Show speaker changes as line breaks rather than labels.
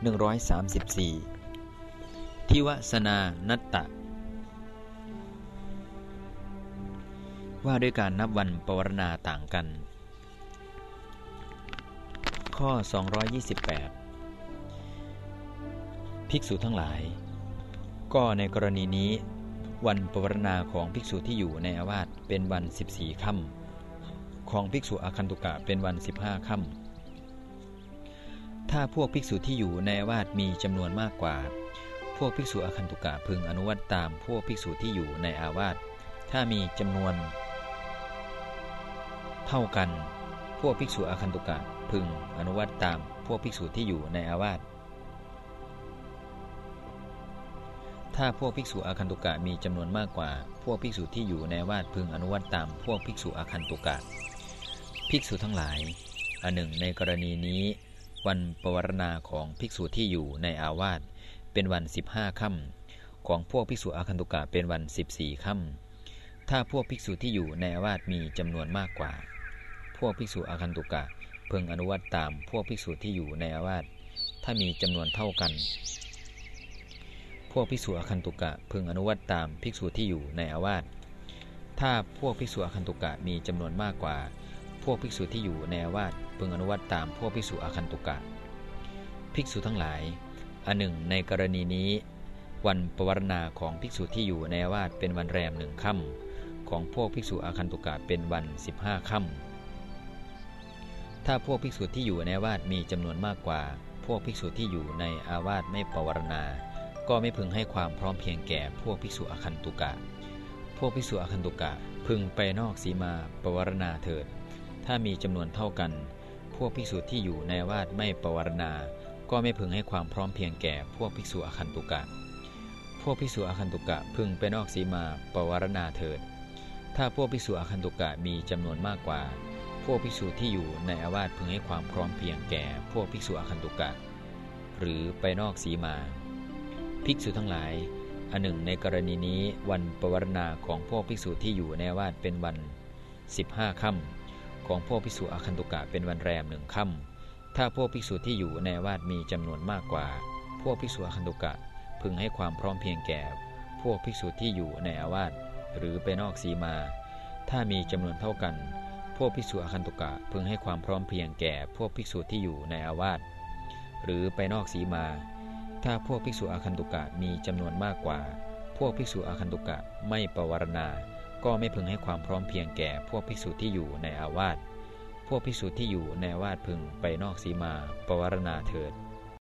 134 ทิวสนานัตตะ ว่าด้วยการนับวันปวารณาต่างกัน ข้อ 228 ภิกษุทั้งหลาย ก็ในกรณีนี้วันปวารณาของภิกษุที่อยู่ในอาวาสเป็นวัน 14 ค่ำของภิกษุอาคันตุกะเป็นวัน 15 ค่ำ ถ้าพวกภิกษุที่อยู่ในวาดมีจำนวนมากกว่า พวกภิกษุอคันตุกะพึงอนุวัตตามพวกภิกษุที่อยู่ในอาวาส ถ้ามีจำนวน เท่ากัน พวกภิกษุอคันตุกะพึงอนุวัตตามพวกภิกษุที่อยู่ในอาวาส ถ้าพวกภิกษุอาคันตุกะมีจำนวนมากกว่า พวกภิกษุที่อยู่ในวาดพึงอนุวัตตามพวกภิกษุอาคันตุกะ ภิกษุทั้งหลายอันหนึ่งในกรณีนี้ วันปวารณาของภิกษุที่อยู่ในอาวาสเป็นวัน 15ค่ำของพวกภิกษุอาคันตุกะเป็นวัน 14ค่ำถ้าพวกภิกษุที่อยู่ในอาวาสมีจำนวนมากกว่า พวกภิกษุอาคันตุกะเพิ่งอนุวัตตามพวกภิกษุที่อยู่ในอาวาสถ้ามีจำนวนเท่ากัน พวกภิกษุอาคันตุกะพึงอนุวัตตามภิกษุที่อยู่ในอาวาสถ้าพวกภิกษุอาคันตุกะมีจำนวนมากกว่า พวกภิกษุที่อยู่ในอาวาสพึงอนุวัตตามพวกภิกษุอาคันตุกะ ภิกษุทั้งหลาย อันหนึ่ง ในกรณีนี้ วันปวารณาของภิกษุที่อยู่ในอาวาสเป็นวันแรมหนึ่งค่ำของพวกภิกษุอาคันตุกะเป็นวัน 15ค่ำถ้าพวกภิกษุที่อยู่ในอาวาสมีจำนวนมากกว่า พวกภิกษุที่อยู่ในอาวาสไม่ปวารณา ก็ไม่พึงให้ความพร้อมเพียงแก่พวกภิกษุอาคันตุกะ พวกภิกษุอาคันตุกะพึงไปนอกสีมาปวารณาเถิด ถ้ามีจำนวนเท่ากัน พวกภิกษุที่อยู่ในวาดไม่ปวารณา ก็ไม่พึงให้ความพร้อมเพียงแก่พวกภิกษุอคันตุกะ พวกภิกษุอคันตุกะพึงไปนอกสีมาปวารณาเถิด ถ้าพวกภิกษุอคันตุกะมีจำนวนมากกว่า พวกภิกษุที่อยู่ในอาวาสพึงให้ความพร้อมเพียงแก่พวกภิกษุอคันตุกะ หรือไปนอกสีมา ภิกษุทั้งหลายอันหนึ่งในกรณีนี้วันปวารณาของพวกภิกษุที่อยู่ในอาวาสเป็นวัน 15ค่ำ ของพวกภิกษุอาคันตุกะเป็นวันแรมหนึ่งค่ำถ้าพวกภิกษุที่อยู่ในวาดมีจำนวนมากกว่า พวกภิกษุอาคันตุกะพึงให้ความพร้อมเพียงแก่ พวกภิกษุที่อยู่ในอาวาสหรือไปนอกสีมา ถ้ามีจำนวนเท่ากัน พวกภิกษุอาคันตุกะพึงให้ความพร้อมเพียงแก่ พวกภิกษุที่อยู่ในอาวาสหรือไปนอกสีมา ถ้าพวกภิกษุอาคันตุกะมีจำนวนมากกว่า พวกภิกษุอาคันตุกะไม่ปวารณา ก็ไม่พึงให้ความพร้อมเพียงแก่พวกภิกษุที่อยู่ในอาวาส พวกภิกษุที่อยู่ในอาวาสพึงไปนอกสีมาปวารณาเถิด